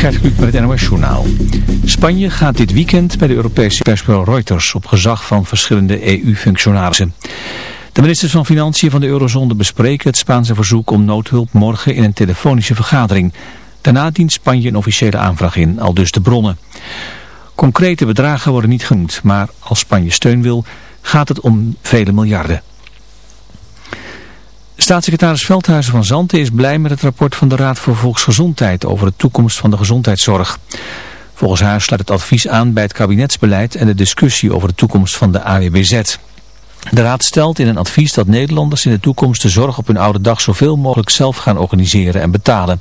Gert met het NOS Journaal. Spanje gaat dit weekend bij de Europese persbureau Reuters op gezag van verschillende EU-functionarissen. De ministers van Financiën van de eurozone bespreken het Spaanse verzoek om noodhulp morgen in een telefonische vergadering. Daarna dient Spanje een officiële aanvraag in, al dus de bronnen. Concrete bedragen worden niet genoemd, maar als Spanje steun wil, gaat het om vele miljarden. Staatssecretaris Veldhuizen van Zanten is blij met het rapport van de Raad voor Volksgezondheid over de toekomst van de gezondheidszorg. Volgens haar sluit het advies aan bij het kabinetsbeleid en de discussie over de toekomst van de AWBZ. De Raad stelt in een advies dat Nederlanders in de toekomst de zorg op hun oude dag zoveel mogelijk zelf gaan organiseren en betalen.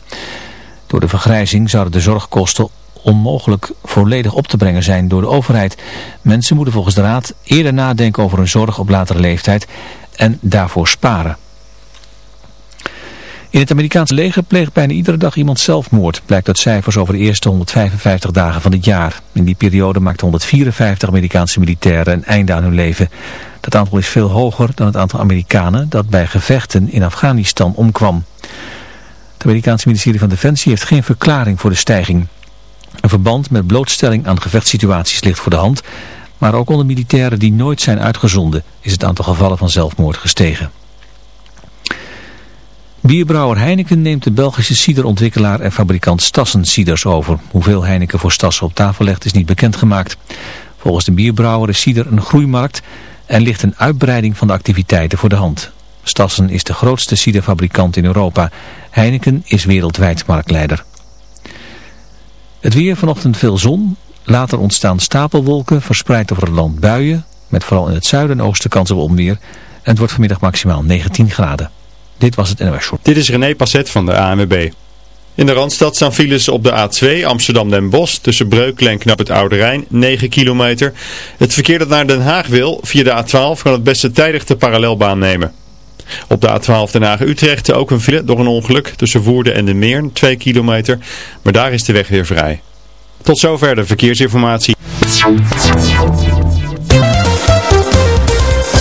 Door de vergrijzing zouden de zorgkosten onmogelijk volledig op te brengen zijn door de overheid. Mensen moeten volgens de Raad eerder nadenken over hun zorg op latere leeftijd en daarvoor sparen. In het Amerikaanse leger pleegt bijna iedere dag iemand zelfmoord, blijkt uit cijfers over de eerste 155 dagen van het jaar. In die periode maakten 154 Amerikaanse militairen een einde aan hun leven. Dat aantal is veel hoger dan het aantal Amerikanen dat bij gevechten in Afghanistan omkwam. Het Amerikaanse ministerie van Defensie heeft geen verklaring voor de stijging. Een verband met blootstelling aan gevechtssituaties ligt voor de hand, maar ook onder militairen die nooit zijn uitgezonden is het aantal gevallen van zelfmoord gestegen. Bierbrouwer Heineken neemt de Belgische ciderontwikkelaar en fabrikant Stassen Ciders over. Hoeveel Heineken voor Stassen op tafel legt is niet bekendgemaakt. Volgens de bierbrouwer is cider een groeimarkt en ligt een uitbreiding van de activiteiten voor de hand. Stassen is de grootste ciderfabrikant in Europa. Heineken is wereldwijd marktleider. Het weer vanochtend veel zon. Later ontstaan stapelwolken verspreid over het land buien. Met vooral in het zuiden en oosten kans op onweer. En het wordt vanmiddag maximaal 19 graden. Dit was het NOS Short. Dit is René Passet van de ANWB. In de Randstad staan files op de A2 Amsterdam-Den Bosch tussen Breukelen en Knap het Oude Rijn, 9 kilometer. Het verkeer dat naar Den Haag wil, via de A12, kan het beste tijdig de parallelbaan nemen. Op de A12 Den Haag-Utrecht ook een file door een ongeluk tussen Woerden en de Meer, 2 kilometer. Maar daar is de weg weer vrij. Tot zover de verkeersinformatie.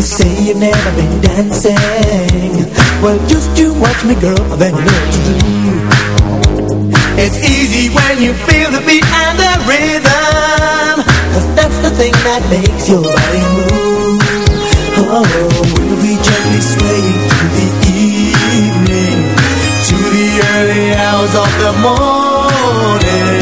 You say. You've never been dancing. Well, just you watch me, girl, then you know what to do. It's easy when you feel the beat and the that's the thing that makes your body move. Oh, will gently the evening. To the early hours of the morning.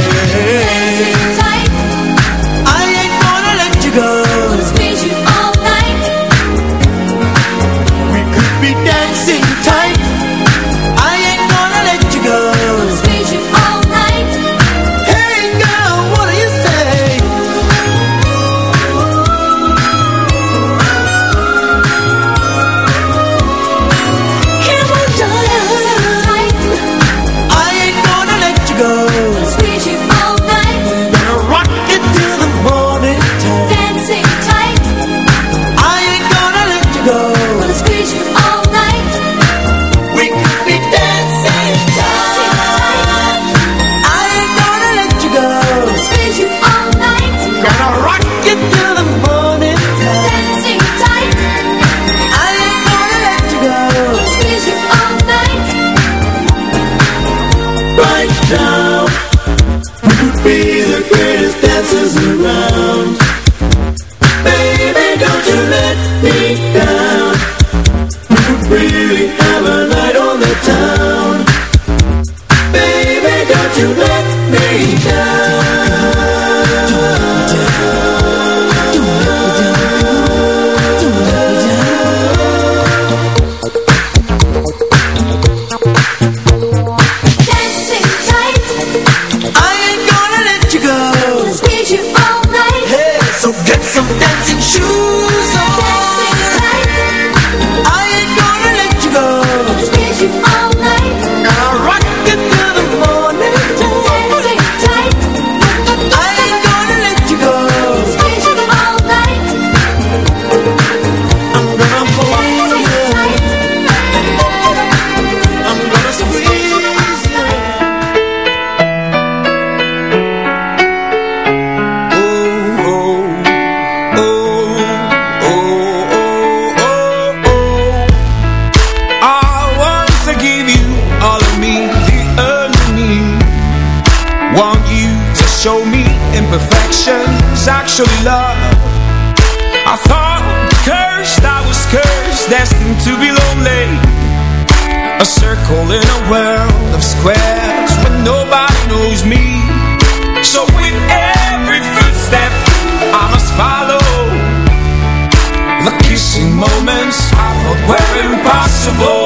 Oh.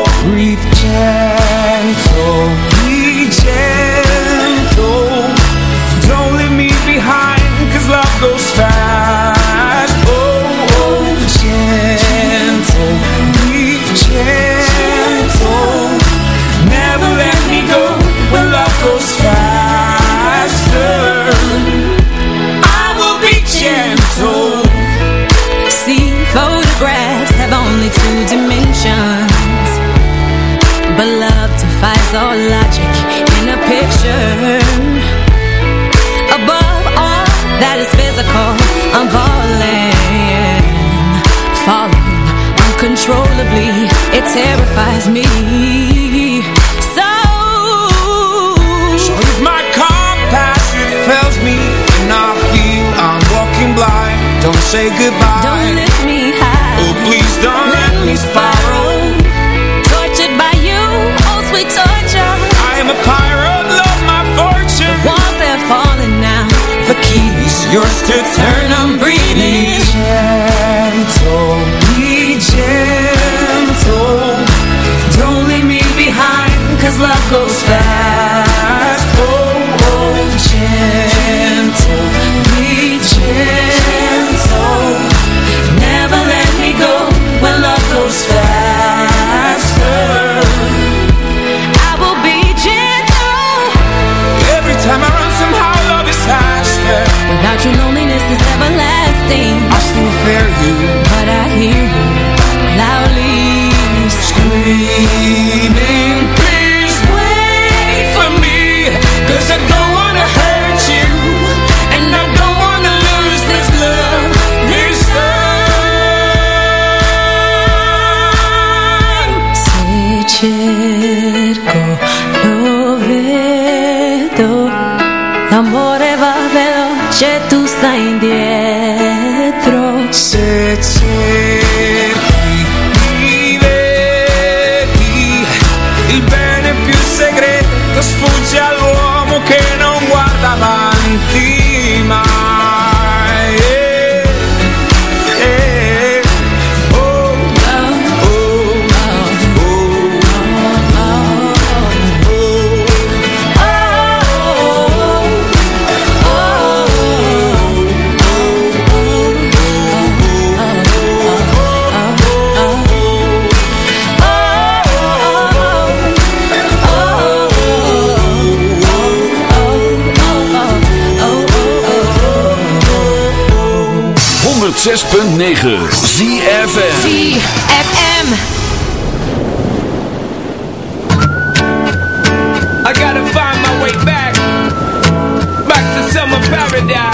inexplicably, it terrifies me. So, so if my compassion fails me and I feel I'm walking blind, don't say goodbye. Don't lift me high. Oh, please don't let, let me spiral. Tortured by you, oh sweet torture. I am a pirate, love my fortune. The walls they're falling now. The keys yours to turn. I'm breathing. Gentle, be gentle. as love goes fast. Oh, oh, gentle, be gentle. 106.9 ZFM ZFM I gotta find my way back. Back to summer paradise.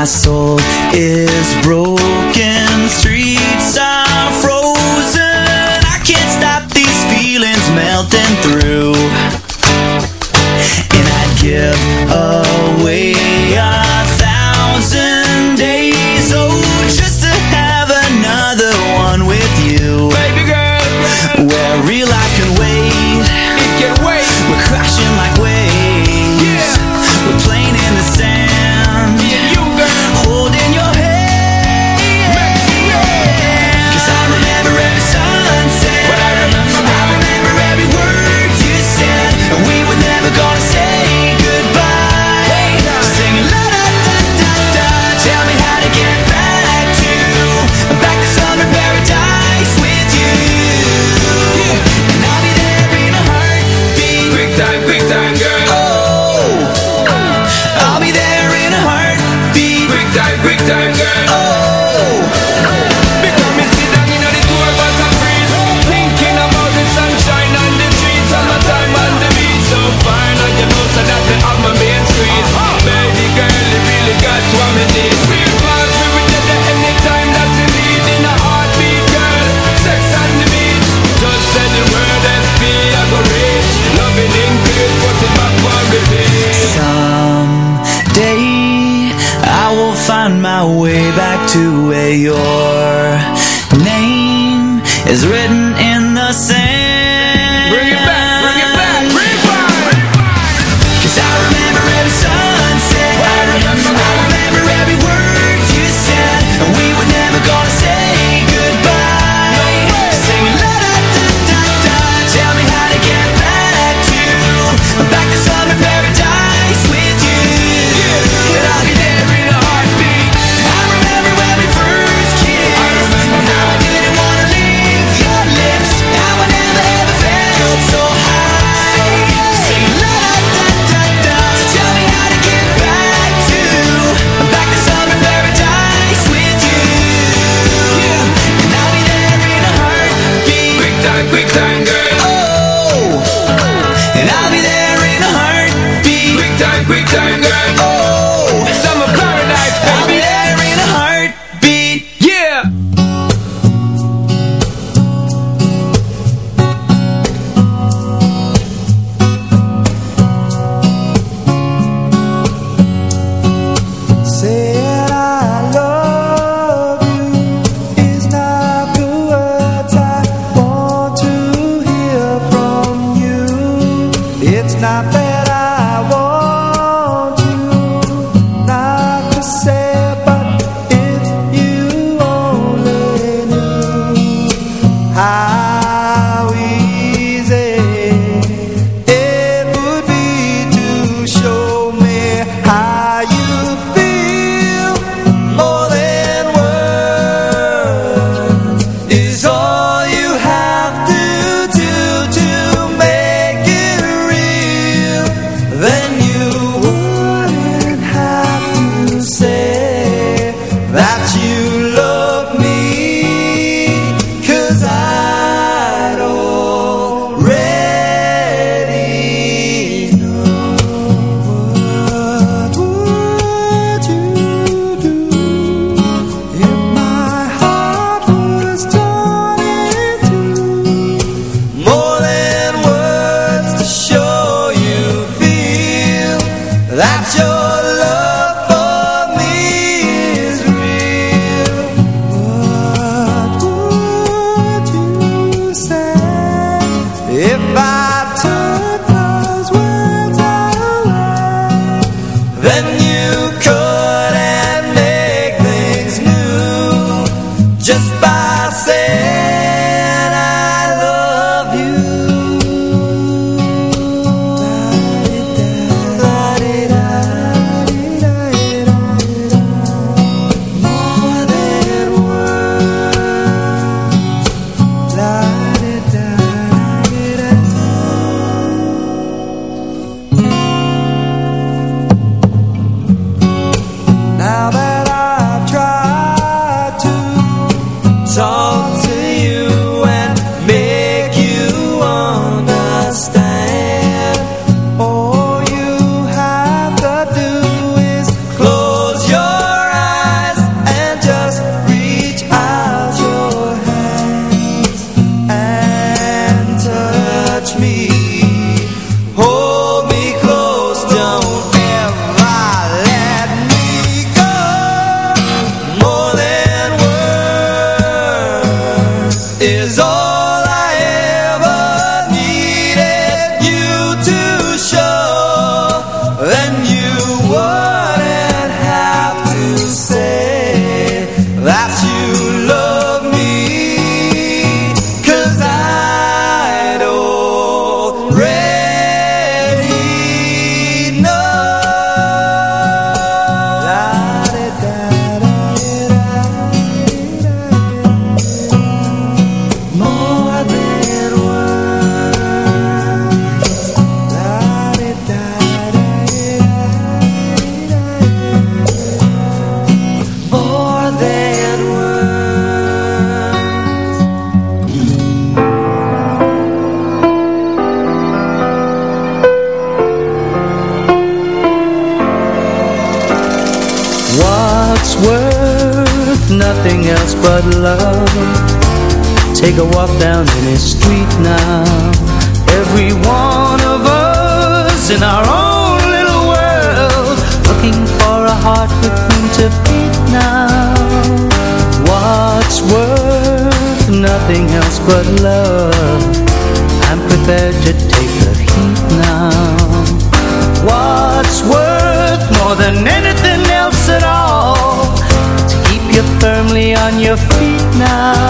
my soul is broken. Now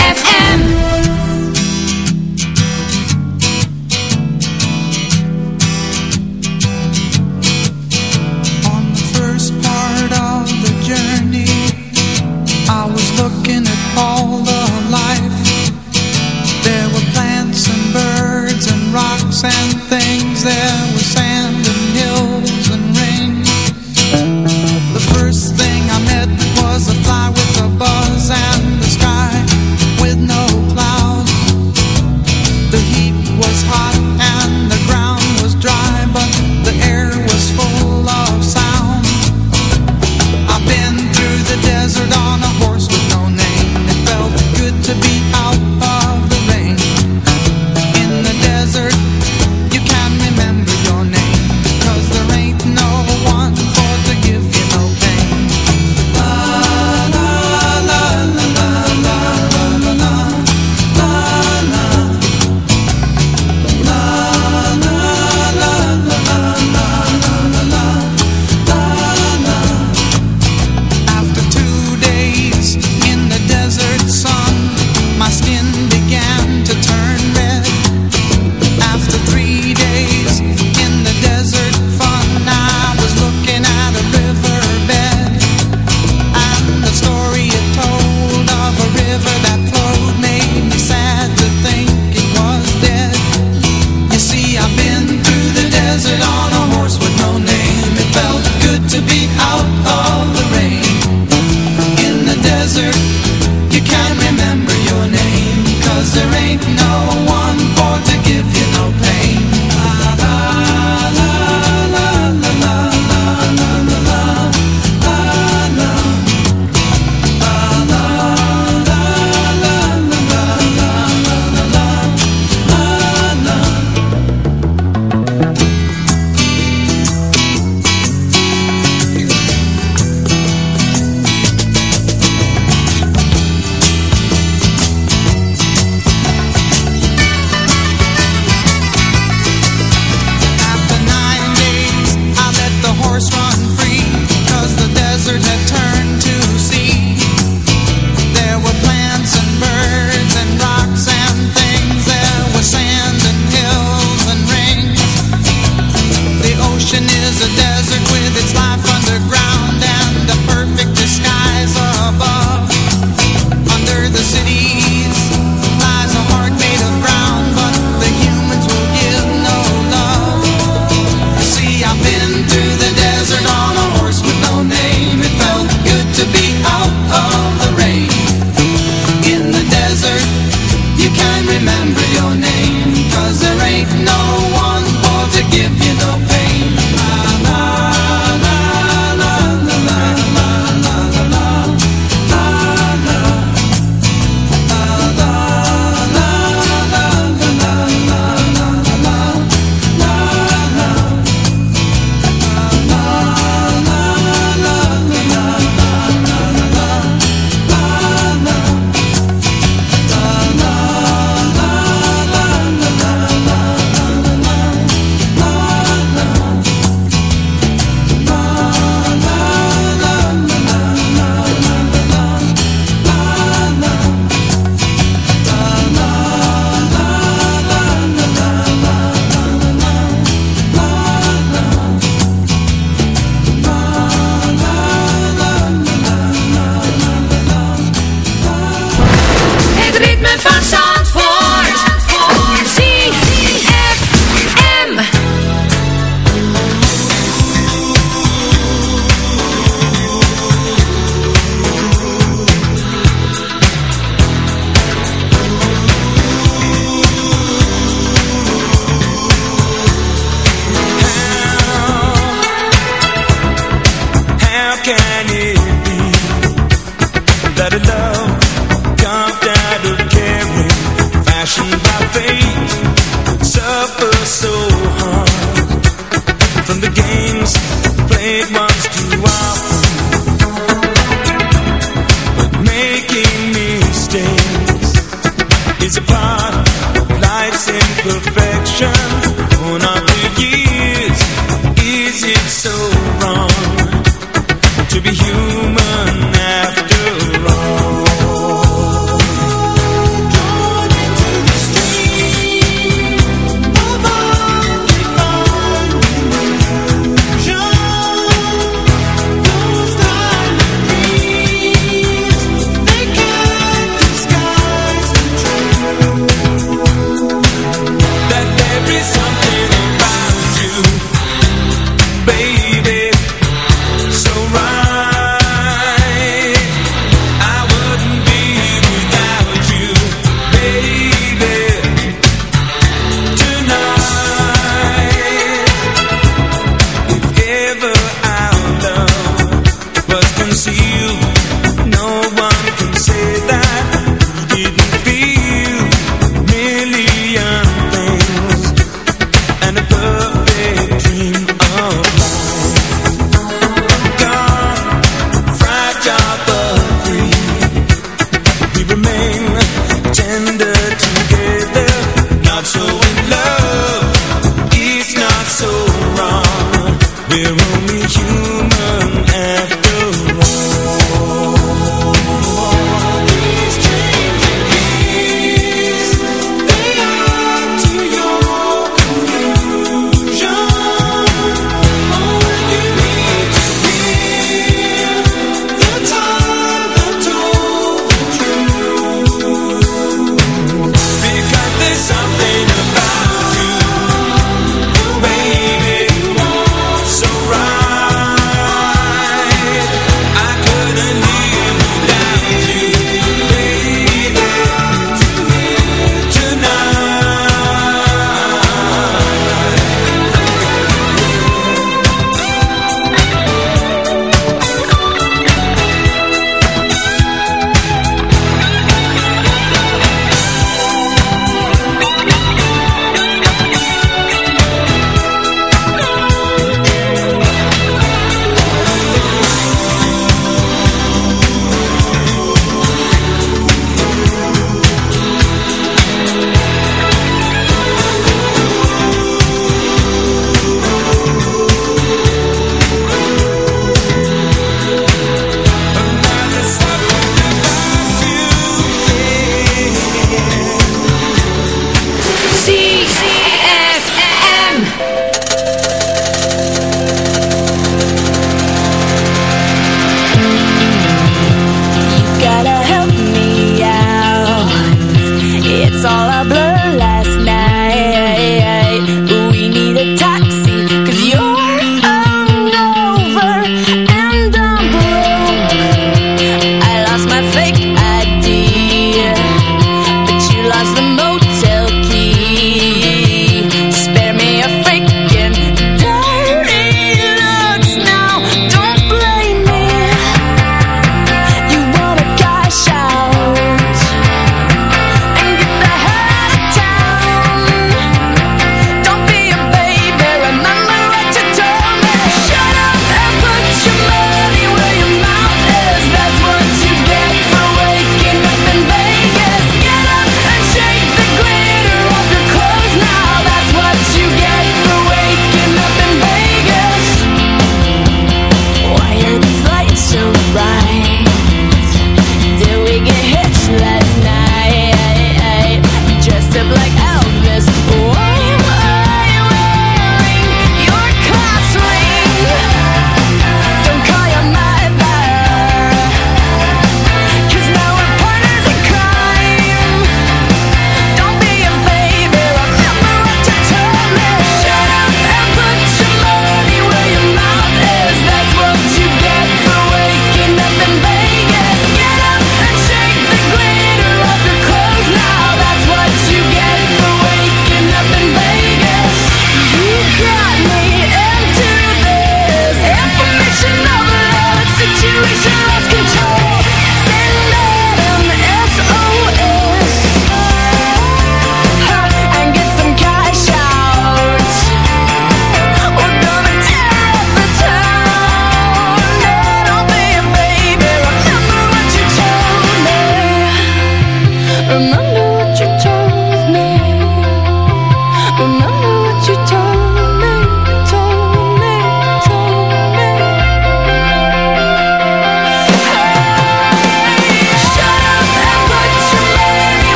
We're only human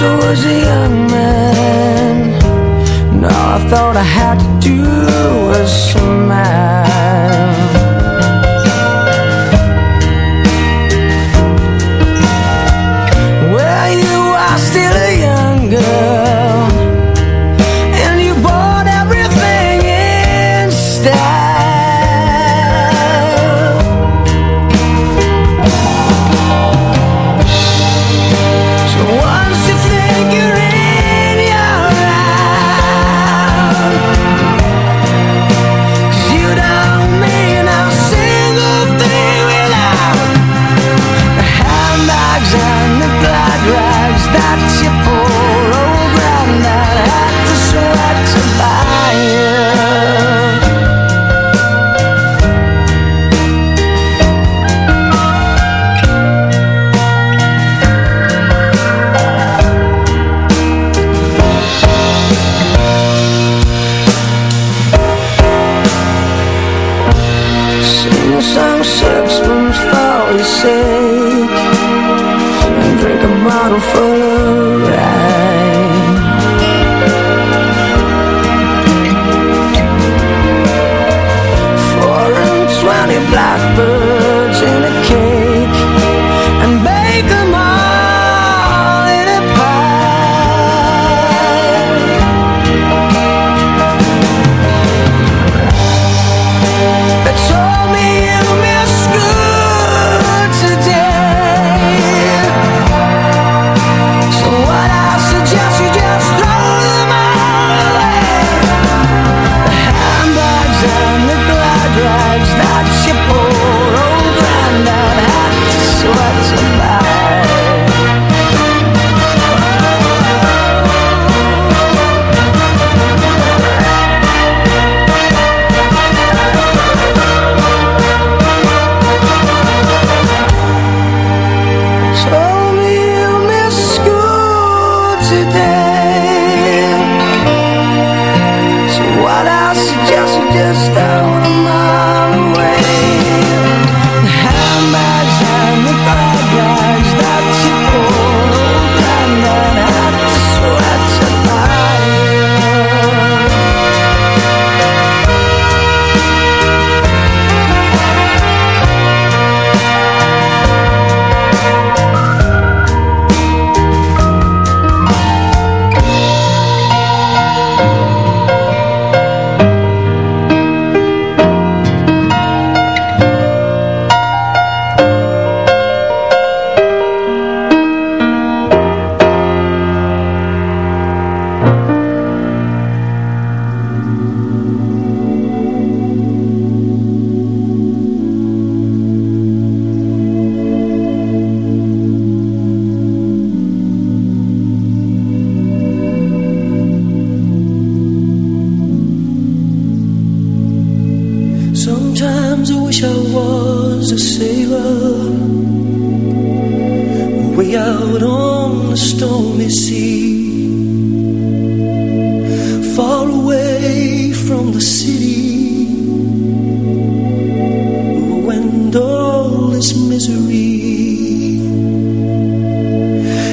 once was a young man. Now I thought I had to do was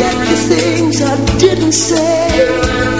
forget the things I didn't say.